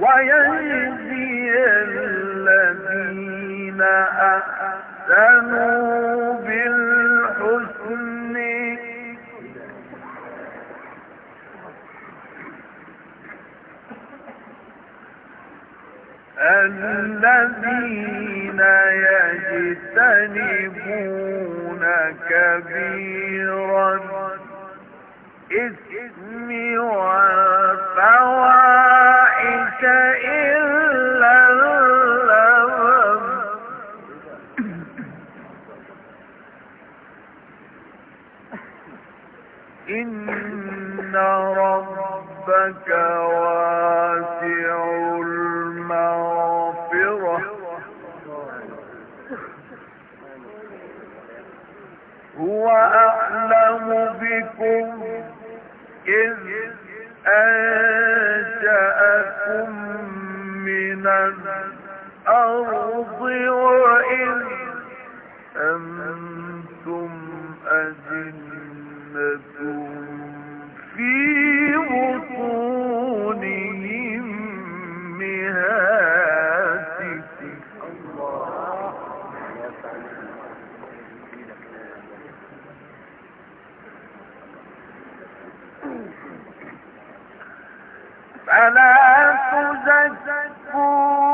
ويجزي الذين أحسنوا بالحسن. الذين يجتنبون كبيرا إثم إن ربك واسع المغفرة هو أعلم بكم إذ أنشأكم من الأرض فلا تزكوا